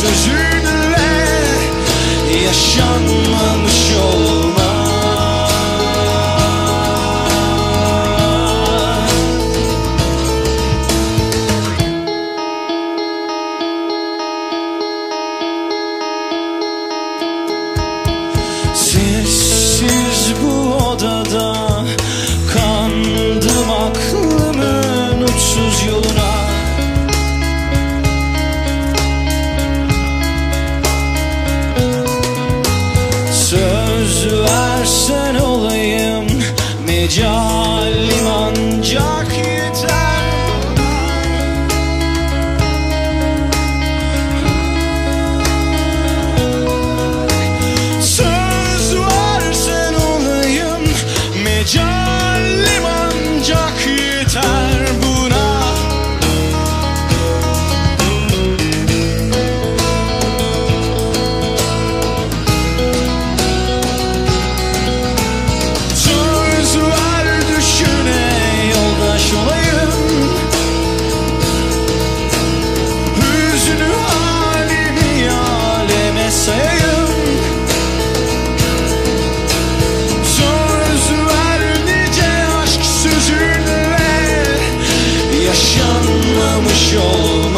sözünle Yaşanmanı jolly morning. yaşamış olmak